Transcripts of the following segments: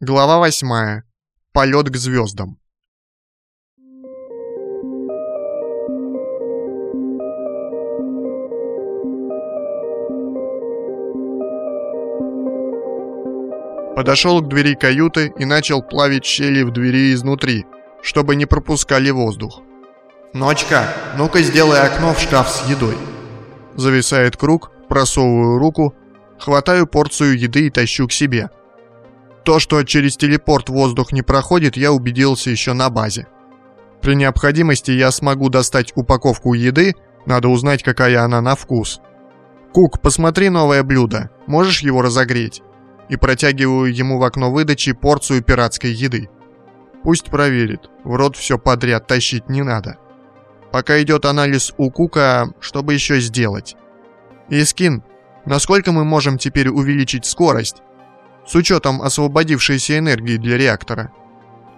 Глава 8. Полет к звездам. Подошел к двери каюты и начал плавить щели в двери изнутри, чтобы не пропускали воздух. «Ночка, ну-ка сделай окно в шкаф с едой». Зависает круг, просовываю руку, хватаю порцию еды и тащу к себе. То, что через телепорт воздух не проходит, я убедился еще на базе. При необходимости я смогу достать упаковку еды, надо узнать, какая она на вкус. «Кук, посмотри новое блюдо, можешь его разогреть?» И протягиваю ему в окно выдачи порцию пиратской еды. Пусть проверит, в рот все подряд тащить не надо. Пока идет анализ у Кука, чтобы еще сделать. Искин, насколько мы можем теперь увеличить скорость? С учетом освободившейся энергии для реактора.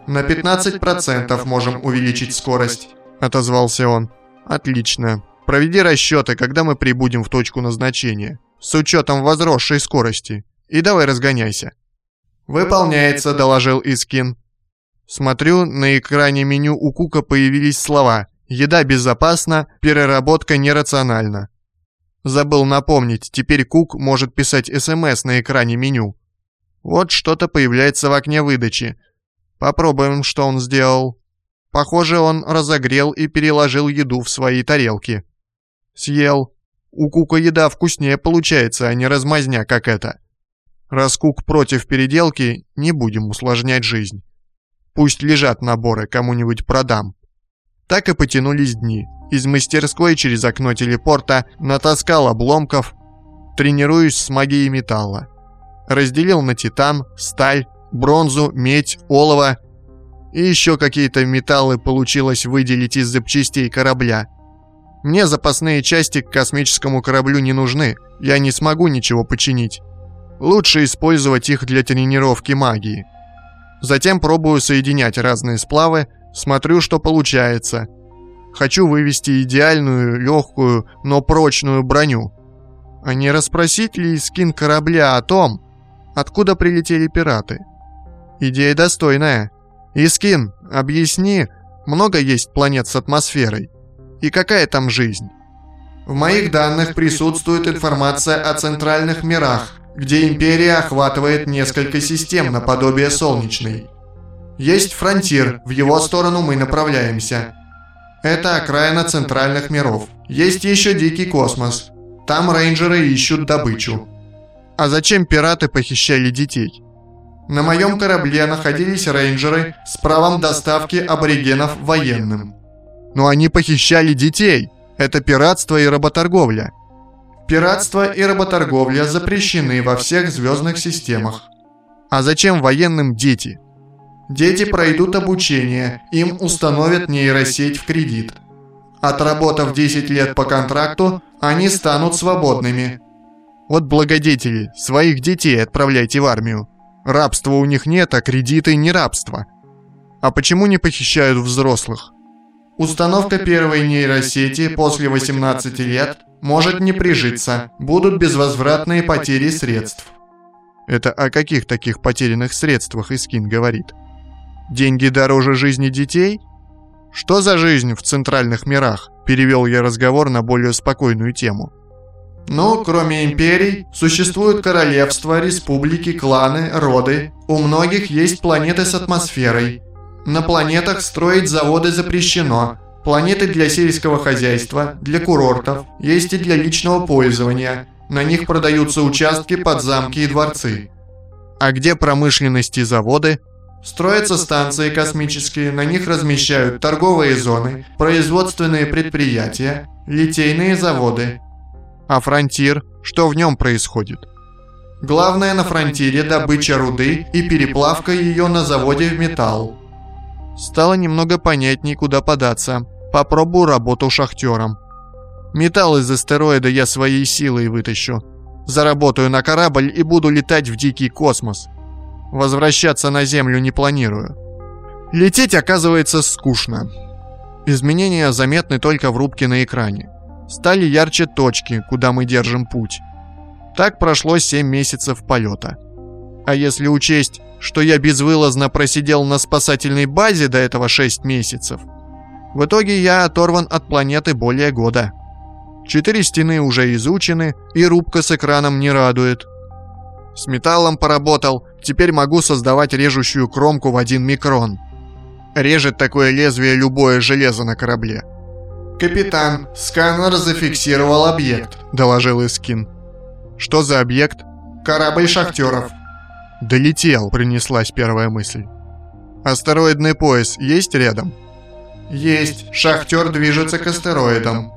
«На 15% можем увеличить скорость», — отозвался он. «Отлично. Проведи расчеты, когда мы прибудем в точку назначения. С учетом возросшей скорости. И давай разгоняйся». «Выполняется», — доложил Искин. Смотрю, на экране меню у Кука появились слова «Еда безопасна, переработка нерациональна». Забыл напомнить, теперь Кук может писать СМС на экране меню. Вот что-то появляется в окне выдачи. Попробуем, что он сделал. Похоже, он разогрел и переложил еду в свои тарелки. Съел. У Кука еда вкуснее получается, а не размазня, как это. Раз Кук против переделки, не будем усложнять жизнь. Пусть лежат наборы, кому-нибудь продам. Так и потянулись дни. Из мастерской через окно телепорта натаскал обломков, тренируюсь с магией металла. Разделил на титан, сталь, бронзу, медь, олово и еще какие-то металлы получилось выделить из запчастей корабля. Мне запасные части к космическому кораблю не нужны, я не смогу ничего починить. Лучше использовать их для тренировки магии. Затем пробую соединять разные сплавы, смотрю, что получается. Хочу вывести идеальную, легкую, но прочную броню. А не расспросить ли скин корабля о том, откуда прилетели пираты? Идея достойная. Искин, объясни, много есть планет с атмосферой? И какая там жизнь? В моих данных присутствует информация о центральных мирах, где Империя охватывает несколько систем наподобие Солнечной. Есть фронтир, в его сторону мы направляемся. Это окраина центральных миров. Есть еще Дикий космос. Там рейнджеры ищут добычу. А зачем пираты похищали детей? На моем корабле находились рейнджеры с правом доставки аборигенов военным. Но они похищали детей. Это пиратство и работорговля. Пиратство и работорговля запрещены во всех звездных системах. А зачем военным дети? Дети пройдут обучение, им установят нейросеть в кредит. Отработав 10 лет по контракту, они станут свободными. Вот благодетели, своих детей отправляйте в армию. Рабства у них нет, а кредиты не рабство. А почему не похищают взрослых? Установка первой нейросети после 18 лет может не прижиться, будут безвозвратные потери средств. Это о каких таких потерянных средствах Искин говорит? Деньги дороже жизни детей? Что за жизнь в центральных мирах? Перевел я разговор на более спокойную тему. Ну, кроме империй, существуют королевства, республики, кланы, роды. У многих есть планеты с атмосферой. На планетах строить заводы запрещено. Планеты для сельского хозяйства, для курортов, есть и для личного пользования. На них продаются участки под замки и дворцы. А где промышленность и заводы? Строятся станции космические, на них размещают торговые зоны, производственные предприятия, литейные заводы. А фронтир? Что в нем происходит? Главное на фронтире добыча руды и переплавка ее на заводе в металл. Стало немного понятней, куда податься. Попробую работу шахтером. Металл из астероида я своей силой вытащу. Заработаю на корабль и буду летать в дикий космос. Возвращаться на Землю не планирую. Лететь оказывается скучно. Изменения заметны только в рубке на экране. Стали ярче точки, куда мы держим путь. Так прошло 7 месяцев полета. А если учесть, что я безвылазно просидел на спасательной базе до этого 6 месяцев. В итоге я оторван от планеты более года. Четыре стены уже изучены, и рубка с экраном не радует. С металлом поработал, теперь могу создавать режущую кромку в один микрон. Режет такое лезвие любое железо на корабле. «Капитан, сканер зафиксировал объект», — доложил Искин. «Что за объект?» «Корабль шахтеров». «Долетел», — принеслась первая мысль. «Астероидный пояс есть рядом?» «Есть. Шахтер движется к астероидам».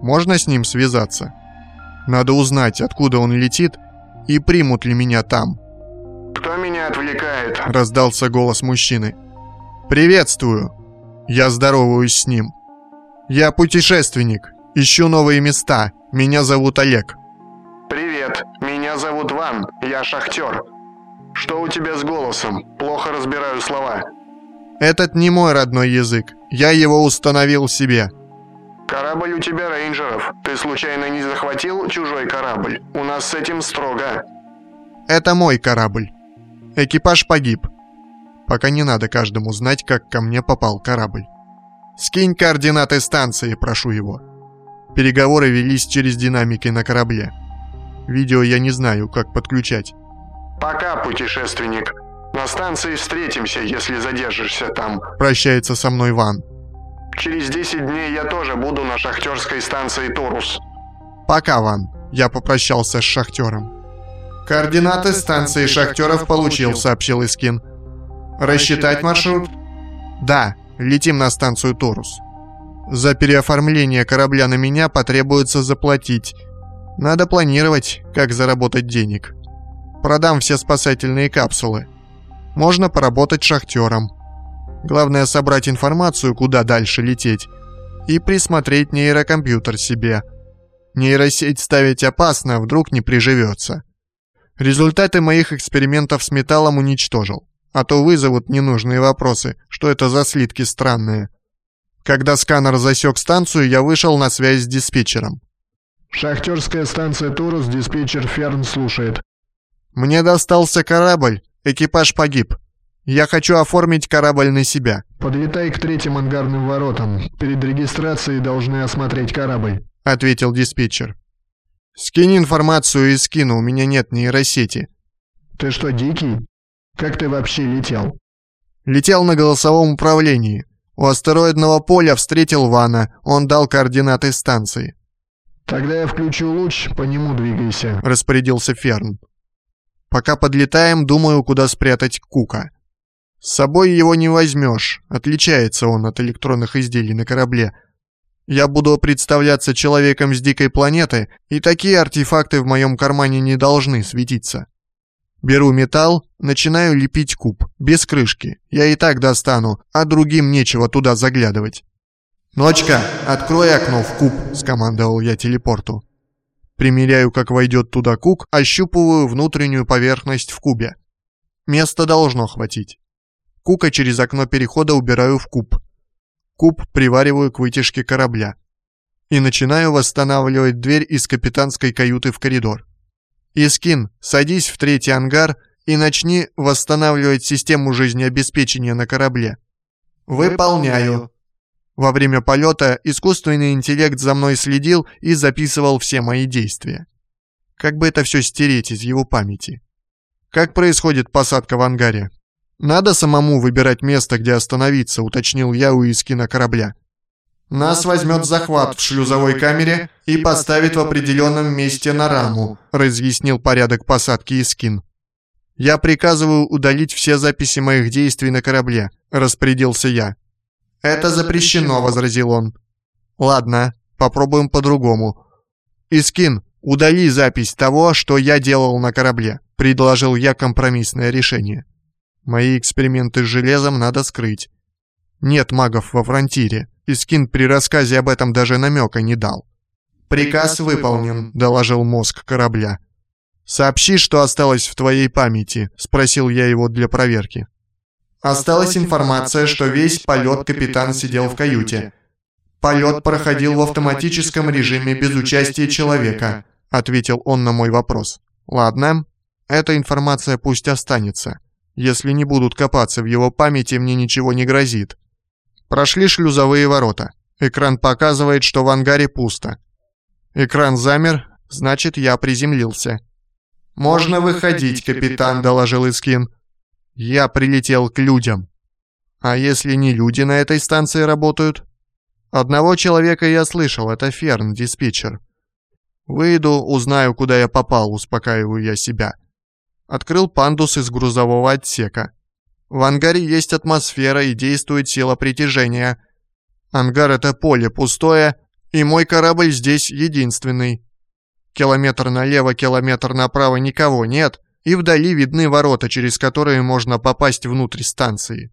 «Можно с ним связаться?» «Надо узнать, откуда он летит, и примут ли меня там». «Кто меня отвлекает?» — раздался голос мужчины. «Приветствую!» Я здороваюсь с ним. «Я путешественник. Ищу новые места. Меня зовут Олег». «Привет. Меня зовут Ван. Я шахтер. Что у тебя с голосом? Плохо разбираю слова». «Этот не мой родной язык. Я его установил себе». «Корабль у тебя рейнджеров. Ты случайно не захватил чужой корабль? У нас с этим строго». «Это мой корабль. Экипаж погиб. Пока не надо каждому знать, как ко мне попал корабль. Скинь координаты станции, прошу его». Переговоры велись через динамики на корабле. Видео я не знаю, как подключать. «Пока, путешественник. На станции встретимся, если задержишься там». Прощается со мной Ван. Через 10 дней я тоже буду на шахтерской станции Торус. Пока, Ван. Я попрощался с шахтером. «Координаты станции шахтеров получил», — сообщил Искин. «Рассчитать маршрут?» «Да, летим на станцию Торус. За переоформление корабля на меня потребуется заплатить. Надо планировать, как заработать денег. Продам все спасательные капсулы. Можно поработать шахтером. Главное собрать информацию, куда дальше лететь, и присмотреть нейрокомпьютер себе. Нейросеть ставить опасно, вдруг не приживется. Результаты моих экспериментов с металлом уничтожил, а то вызовут ненужные вопросы, что это за слитки странные. Когда сканер засек станцию, я вышел на связь с диспетчером. «Шахтерская станция Турус, диспетчер Ферн слушает». «Мне достался корабль, экипаж погиб. Я хочу оформить корабль на себя». «Подлетай к третьим ангарным воротам. Перед регистрацией должны осмотреть корабль», — ответил диспетчер. «Скинь информацию и скину, у меня нет нейросети». «Ты что, дикий? Как ты вообще летел?» «Летел на голосовом управлении. У астероидного поля встретил Вана, он дал координаты станции». «Тогда я включу луч, по нему двигайся», — распорядился Ферн. «Пока подлетаем, думаю, куда спрятать Кука». С собой его не возьмешь, отличается он от электронных изделий на корабле. Я буду представляться человеком с дикой планеты, и такие артефакты в моем кармане не должны светиться. Беру металл, начинаю лепить куб, без крышки. Я и так достану, а другим нечего туда заглядывать. «Ночка, открой окно в куб», — скомандовал я телепорту. Примеряю, как войдет туда кук, ощупываю внутреннюю поверхность в кубе. Места должно хватить. Кука через окно перехода убираю в куб. Куб привариваю к вытяжке корабля. И начинаю восстанавливать дверь из капитанской каюты в коридор. Искин, садись в третий ангар и начни восстанавливать систему жизнеобеспечения на корабле. Выполняю. Во время полета искусственный интеллект за мной следил и записывал все мои действия. Как бы это все стереть из его памяти? Как происходит посадка в ангаре? «Надо самому выбирать место, где остановиться», — уточнил я у Искина корабля. «Нас возьмет захват в шлюзовой камере и поставит в определенном месте на раму», — разъяснил порядок посадки Искин. «Я приказываю удалить все записи моих действий на корабле», — распорядился я. «Это запрещено», — возразил он. «Ладно, попробуем по-другому. Искин, удали запись того, что я делал на корабле», — предложил я компромиссное решение. Мои эксперименты с железом надо скрыть. Нет магов во фронтире, и Скин при рассказе об этом даже намека не дал. «Приказ выполнен», — доложил мозг корабля. «Сообщи, что осталось в твоей памяти», — спросил я его для проверки. «Осталась информация, что весь полет капитан сидел в каюте. Полет проходил в автоматическом режиме без участия человека», — ответил он на мой вопрос. «Ладно, эта информация пусть останется. Если не будут копаться в его памяти, мне ничего не грозит. Прошли шлюзовые ворота. Экран показывает, что в ангаре пусто. Экран замер, значит, я приземлился. «Можно выходить, капитан», — доложил Искин. Я прилетел к людям. А если не люди на этой станции работают? Одного человека я слышал, это Ферн, диспетчер. Выйду, узнаю, куда я попал, успокаиваю я себя. Открыл пандус из грузового отсека. В ангаре есть атмосфера и действует сила притяжения. Ангар — это поле пустое, и мой корабль здесь единственный. Километр налево, километр направо никого нет, и вдали видны ворота, через которые можно попасть внутрь станции.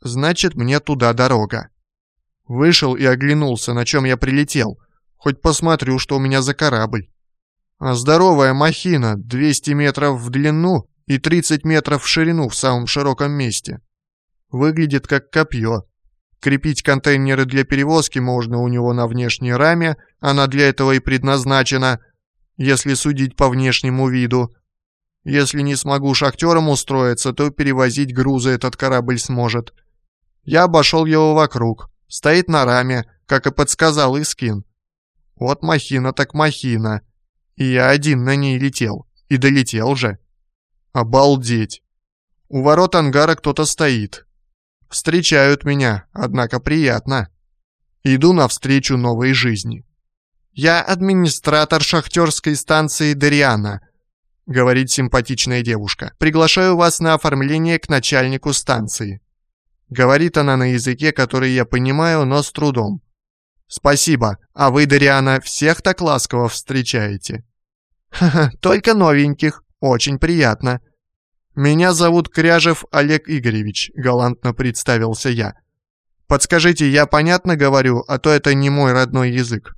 Значит, мне туда дорога. Вышел и оглянулся, на чем я прилетел. Хоть посмотрю, что у меня за корабль. А здоровая махина, 200 метров в длину и 30 метров в ширину в самом широком месте. Выглядит как копье. Крепить контейнеры для перевозки можно у него на внешней раме, она для этого и предназначена, если судить по внешнему виду. Если не смогу шахтером устроиться, то перевозить грузы этот корабль сможет. Я обошел его вокруг. Стоит на раме, как и подсказал Искин. Вот махина так махина. И я один на ней летел. И долетел же. Обалдеть. У ворот ангара кто-то стоит. Встречают меня, однако приятно. Иду навстречу новой жизни. «Я администратор шахтерской станции Дариана», — говорит симпатичная девушка. «Приглашаю вас на оформление к начальнику станции». Говорит она на языке, который я понимаю, но с трудом. «Спасибо. А вы, Дариана, всех так ласково встречаете?» «Ха-ха, только новеньких. Очень приятно». «Меня зовут Кряжев Олег Игоревич», — галантно представился я. «Подскажите, я понятно говорю, а то это не мой родной язык».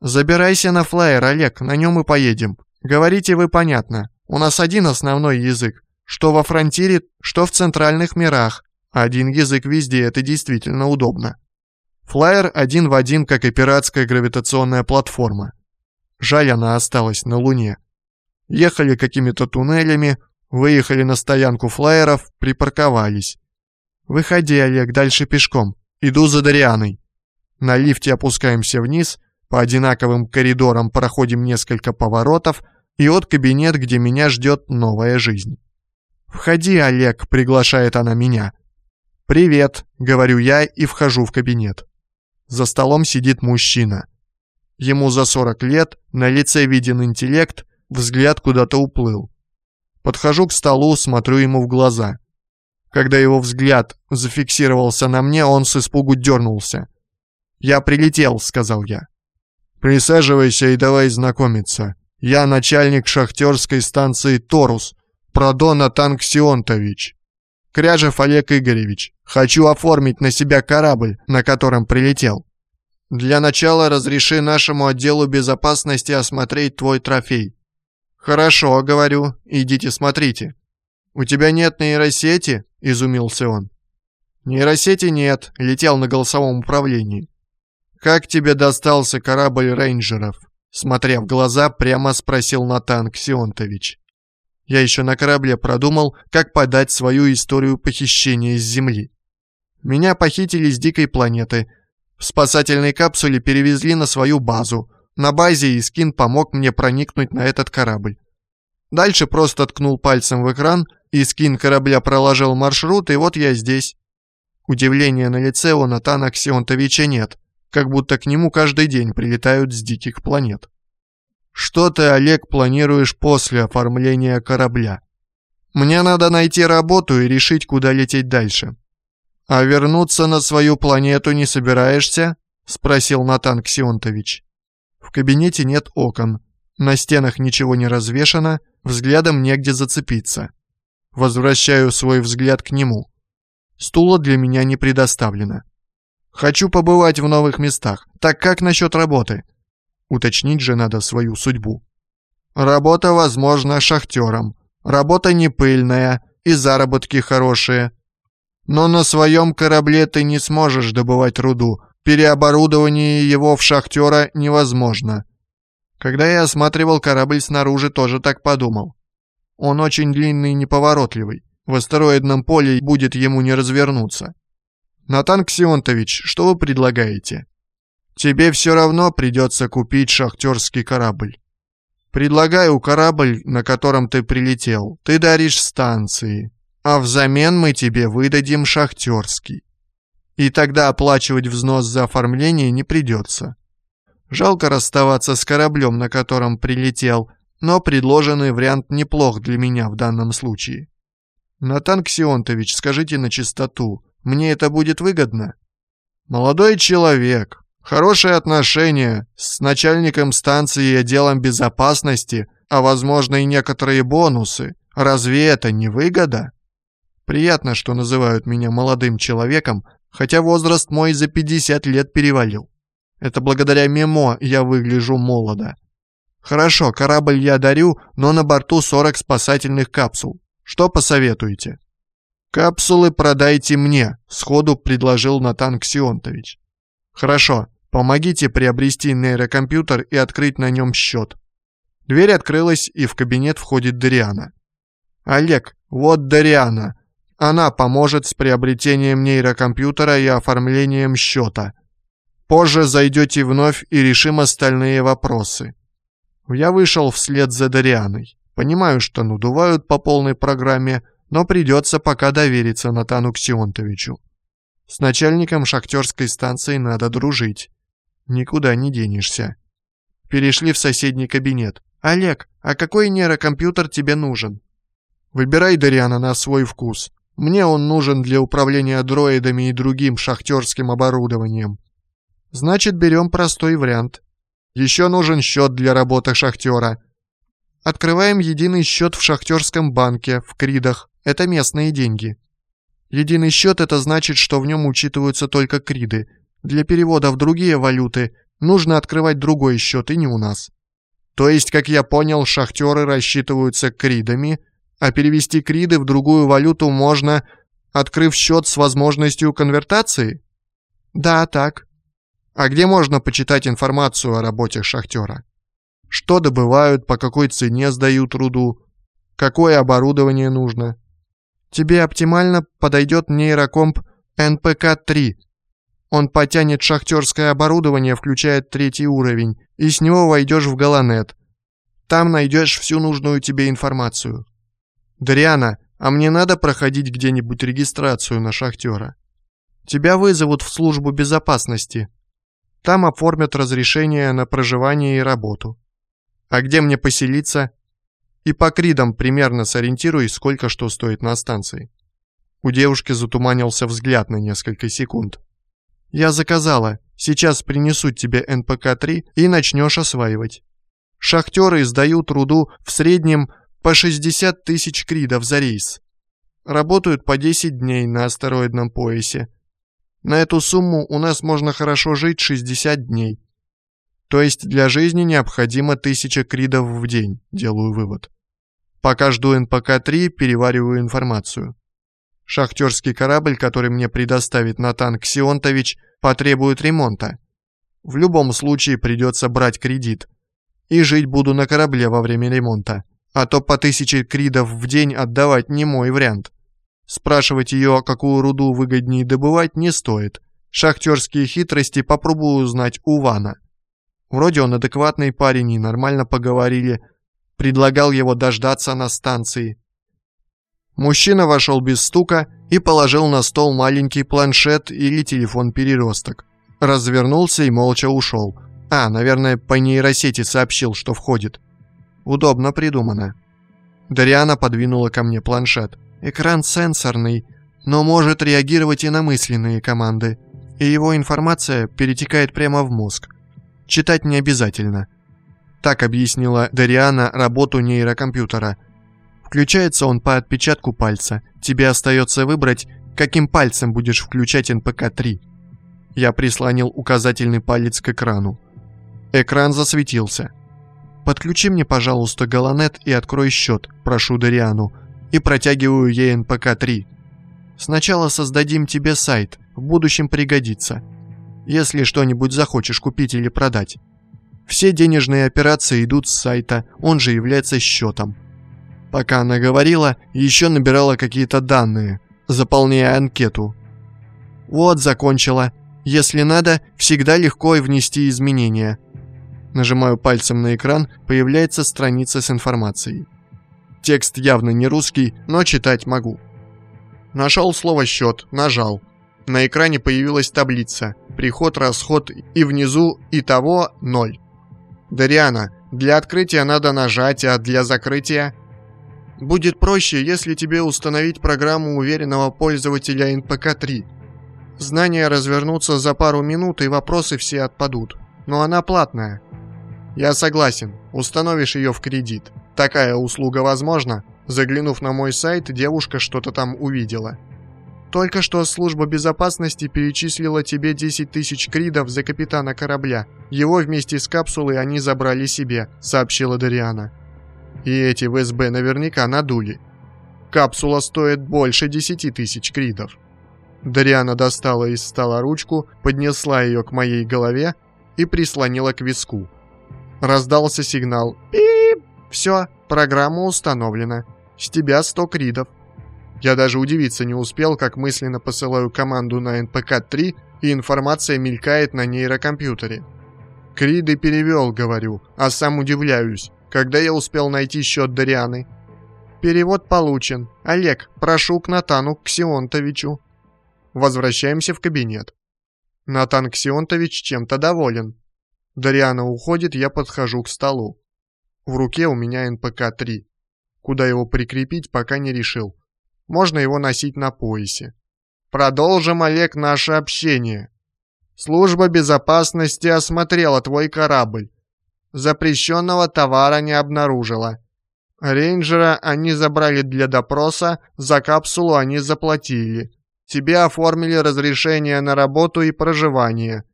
«Забирайся на флайер, Олег, на нем и поедем. Говорите вы понятно. У нас один основной язык. Что во фронтире, что в центральных мирах. Один язык везде, это действительно удобно. Флайер один в один, как и пиратская гравитационная платформа. Жаль, она осталась на Луне. Ехали какими-то туннелями, выехали на стоянку флайеров, припарковались. «Выходи, Олег, дальше пешком. Иду за Дарианой». На лифте опускаемся вниз, по одинаковым коридорам проходим несколько поворотов, и от кабинет, где меня ждет новая жизнь. «Входи, Олег», — приглашает она меня. «Привет», — говорю я и вхожу в кабинет. За столом сидит мужчина. Ему за 40 лет, на лице виден интеллект, взгляд куда-то уплыл. Подхожу к столу, смотрю ему в глаза. Когда его взгляд зафиксировался на мне, он с испугу дернулся. «Я прилетел», — сказал я. «Присаживайся и давай знакомиться. Я начальник шахтерской станции «Торус», Продона Танксионтович. Кряжев Олег Игоревич, хочу оформить на себя корабль, на котором прилетел. Для начала разреши нашему отделу безопасности осмотреть твой трофей. Хорошо, говорю, идите смотрите. У тебя нет нейросети? Изумился он. Нейросети нет, летел на голосовом управлении. Как тебе достался корабль рейнджеров? Смотря в глаза, прямо спросил Натан Ксионтович. Я еще на корабле продумал, как подать свою историю похищения с Земли. Меня похитили с дикой планеты. В спасательной капсуле перевезли на свою базу. На базе Искин помог мне проникнуть на этот корабль. Дальше просто ткнул пальцем в экран, Искин корабля проложил маршрут, и вот я здесь. Удивления на лице у Натана Ксионтовича нет, как будто к нему каждый день прилетают с диких планет. Что ты, Олег, планируешь после оформления корабля? Мне надо найти работу и решить, куда лететь дальше. А вернуться на свою планету не собираешься? Спросил Натан Ксионтович. В кабинете нет окон. На стенах ничего не развешано, взглядом негде зацепиться. Возвращаю свой взгляд к нему. Стула для меня не предоставлено. Хочу побывать в новых местах. Так как насчет работы? Уточнить же надо свою судьбу. Работа, возможно, шахтером. Работа не пыльная и заработки хорошие. Но на своем корабле ты не сможешь добывать руду. Переоборудование его в шахтера невозможно. Когда я осматривал корабль снаружи, тоже так подумал. Он очень длинный и неповоротливый. В астероидном поле будет ему не развернуться. Натан Ксионтович, что вы предлагаете? Тебе все равно придется купить шахтерский корабль. Предлагаю корабль, на котором ты прилетел. Ты даришь станции. А взамен мы тебе выдадим шахтерский. И тогда оплачивать взнос за оформление не придется. Жалко расставаться с кораблем, на котором прилетел, но предложенный вариант неплох для меня в данном случае. Натан Ксионтович, скажите на чистоту, мне это будет выгодно? Молодой человек, хорошие отношения с начальником станции и отделом безопасности, а возможно и некоторые бонусы. Разве это не выгода? Приятно, что называют меня молодым человеком, хотя возраст мой за 50 лет перевалил. Это благодаря Мемо я выгляжу молодо. Хорошо, корабль я дарю, но на борту 40 спасательных капсул. Что посоветуете? Капсулы продайте мне, сходу предложил Натан Ксионтович. Хорошо, помогите приобрести нейрокомпьютер и открыть на нем счет. Дверь открылась, и в кабинет входит Дариана. «Олег, вот Дариана. Она поможет с приобретением нейрокомпьютера и оформлением счета. Позже зайдете вновь и решим остальные вопросы. Я вышел вслед за Дарианой. Понимаю, что надувают по полной программе, но придется пока довериться Натану Ксионтовичу. С начальником шахтерской станции надо дружить. Никуда не денешься. Перешли в соседний кабинет. «Олег, а какой нейрокомпьютер тебе нужен?» «Выбирай, Дариана, на свой вкус. Мне он нужен для управления дроидами и другим шахтерским оборудованием. Значит, берем простой вариант. Еще нужен счет для работы шахтера. Открываем единый счет в шахтерском банке, в Кридах. Это местные деньги. Единый счет – это значит, что в нем учитываются только Криды. Для перевода в другие валюты нужно открывать другой счет, и не у нас. То есть, как я понял, шахтеры рассчитываются кридами, а перевести криды в другую валюту можно, открыв счет с возможностью конвертации? Да, так. А где можно почитать информацию о работе шахтера? Что добывают, по какой цене сдают руду, какое оборудование нужно? Тебе оптимально подойдет нейрокомп НПК-3. Он потянет шахтерское оборудование, включая третий уровень, и с него войдешь в Галанет. Там найдешь всю нужную тебе информацию. Дариана, а мне надо проходить где-нибудь регистрацию на шахтера? Тебя вызовут в службу безопасности. Там оформят разрешение на проживание и работу. А где мне поселиться? И по кридам примерно сориентируй, сколько что стоит на станции. У девушки затуманился взгляд на несколько секунд. «Я заказала. Сейчас принесут тебе НПК-3 и начнешь осваивать. Шахтеры сдают руду в среднем по 60 тысяч кридов за рейс. Работают по 10 дней на астероидном поясе. На эту сумму у нас можно хорошо жить 60 дней. То есть для жизни необходимо 1000 кридов в день, делаю вывод. Пока жду НПК-3, перевариваю информацию. Шахтерский корабль, который мне предоставит Натан Ксионтович, потребует ремонта. В любом случае придется брать кредит. И жить буду на корабле во время ремонта. А то по тысяче кридов в день отдавать не мой вариант. Спрашивать ее, какую руду выгоднее добывать, не стоит. Шахтерские хитрости попробую узнать у Вана. Вроде он адекватный парень и нормально поговорили. Предлагал его дождаться на станции. Мужчина вошел без стука и положил на стол маленький планшет или телефон-переросток. Развернулся и молча ушел. А, наверное, по нейросети сообщил, что входит. Удобно придумано. Дариана подвинула ко мне планшет. Экран сенсорный, но может реагировать и на мысленные команды. И его информация перетекает прямо в мозг. Читать не обязательно. Так объяснила Дариана работу нейрокомпьютера. Включается он по отпечатку пальца. Тебе остается выбрать, каким пальцем будешь включать НПК-3. Я прислонил указательный палец к экрану. Экран засветился. «Подключи мне, пожалуйста, Галанет и открой счет, прошу Дариану, и протягиваю ей НПК-3. Сначала создадим тебе сайт, в будущем пригодится, если что-нибудь захочешь купить или продать. Все денежные операции идут с сайта, он же является счетом. Пока она говорила, еще набирала какие-то данные, заполняя анкету. Вот, закончила. Если надо, всегда легко и внести изменения. Нажимаю пальцем на экран, появляется страница с информацией. Текст явно не русский, но читать могу. Нашел слово «счет», нажал. На экране появилась таблица. Приход, расход и внизу итого ноль. Дариана, для открытия надо нажать, а для закрытия... Будет проще, если тебе установить программу уверенного пользователя NPK-3. Знания развернутся за пару минут и вопросы все отпадут. Но она платная. Я согласен, установишь ее в кредит. Такая услуга возможна? Заглянув на мой сайт, девушка что-то там увидела. Только что служба безопасности перечислила тебе 10 тысяч кридов за капитана корабля. Его вместе с капсулой они забрали себе», — сообщила Дариана. «И эти в СБ наверняка надули. Капсула стоит больше 10 тысяч кридов». Дариана достала из стола ручку, поднесла ее к моей голове и прислонила к виску. Раздался сигнал «Пип!» «Все, программа установлена. С тебя 100 кридов». Я даже удивиться не успел, как мысленно посылаю команду на НПК-3, и информация мелькает на нейрокомпьютере. Криды перевел, говорю, а сам удивляюсь, когда я успел найти счет Дарианы. Перевод получен. Олег, прошу к Натану Ксионтовичу. Возвращаемся в кабинет. Натан Ксионтович чем-то доволен. Дариана уходит, я подхожу к столу. В руке у меня НПК-3. Куда его прикрепить, пока не решил. Можно его носить на поясе. Продолжим, Олег, наше общение. Служба безопасности осмотрела твой корабль. Запрещенного товара не обнаружила. Рейнджера они забрали для допроса, за капсулу они заплатили. Тебе оформили разрешение на работу и проживание.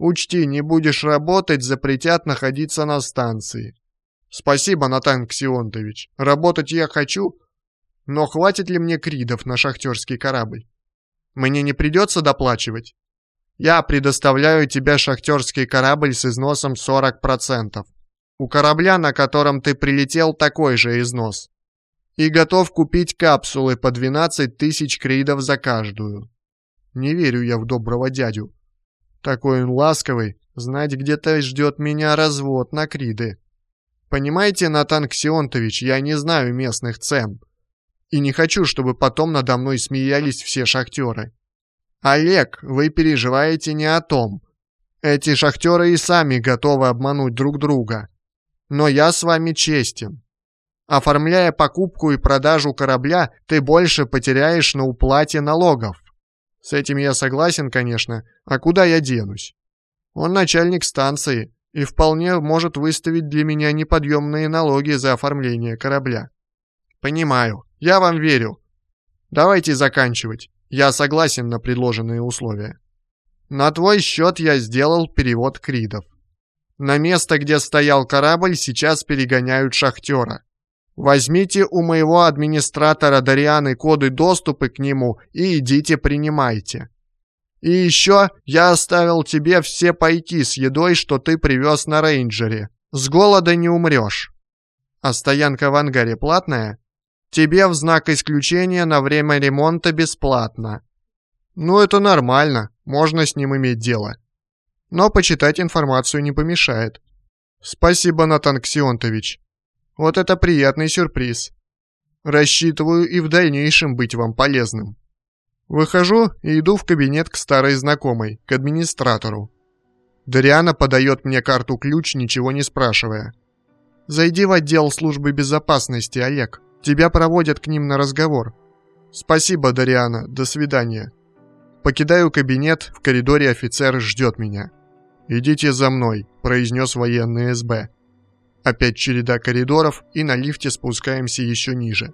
Учти, не будешь работать, запретят находиться на станции. Спасибо, Натан Ксионтович. Работать я хочу, но хватит ли мне кридов на шахтерский корабль? Мне не придется доплачивать? Я предоставляю тебе шахтерский корабль с износом 40%. У корабля, на котором ты прилетел, такой же износ. И готов купить капсулы по 12 тысяч кридов за каждую. Не верю я в доброго дядю. Такой он ласковый, знать где-то ждет меня развод на криды. Понимаете, Натан Ксионтович, я не знаю местных цен. И не хочу, чтобы потом надо мной смеялись все шахтеры. Олег, вы переживаете не о том. Эти шахтеры и сами готовы обмануть друг друга. Но я с вами честен. Оформляя покупку и продажу корабля, ты больше потеряешь на уплате налогов. С этим я согласен, конечно, а куда я денусь? Он начальник станции и вполне может выставить для меня неподъемные налоги за оформление корабля. Понимаю, я вам верю. Давайте заканчивать. Я согласен на предложенные условия. На твой счет я сделал перевод кридов. На место, где стоял корабль, сейчас перегоняют шахтера. Возьмите у моего администратора Дарианы коды доступа к нему и идите принимайте. И еще я оставил тебе все пайки с едой, что ты привез на рейнджере. С голода не умрешь. А стоянка в ангаре платная? Тебе в знак исключения на время ремонта бесплатно. Ну, это нормально, можно с ним иметь дело. Но почитать информацию не помешает. Спасибо, Натан Ксионтович. Вот это приятный сюрприз. Рассчитываю и в дальнейшем быть вам полезным. Выхожу и иду в кабинет к старой знакомой, к администратору. Дариана подает мне карту-ключ, ничего не спрашивая. «Зайди в отдел службы безопасности, Олег». Тебя проводят к ним на разговор. Спасибо, Дариана, до свидания. Покидаю кабинет, в коридоре офицер ждет меня. «Идите за мной», – произнес военный СБ. Опять череда коридоров, и на лифте спускаемся еще ниже.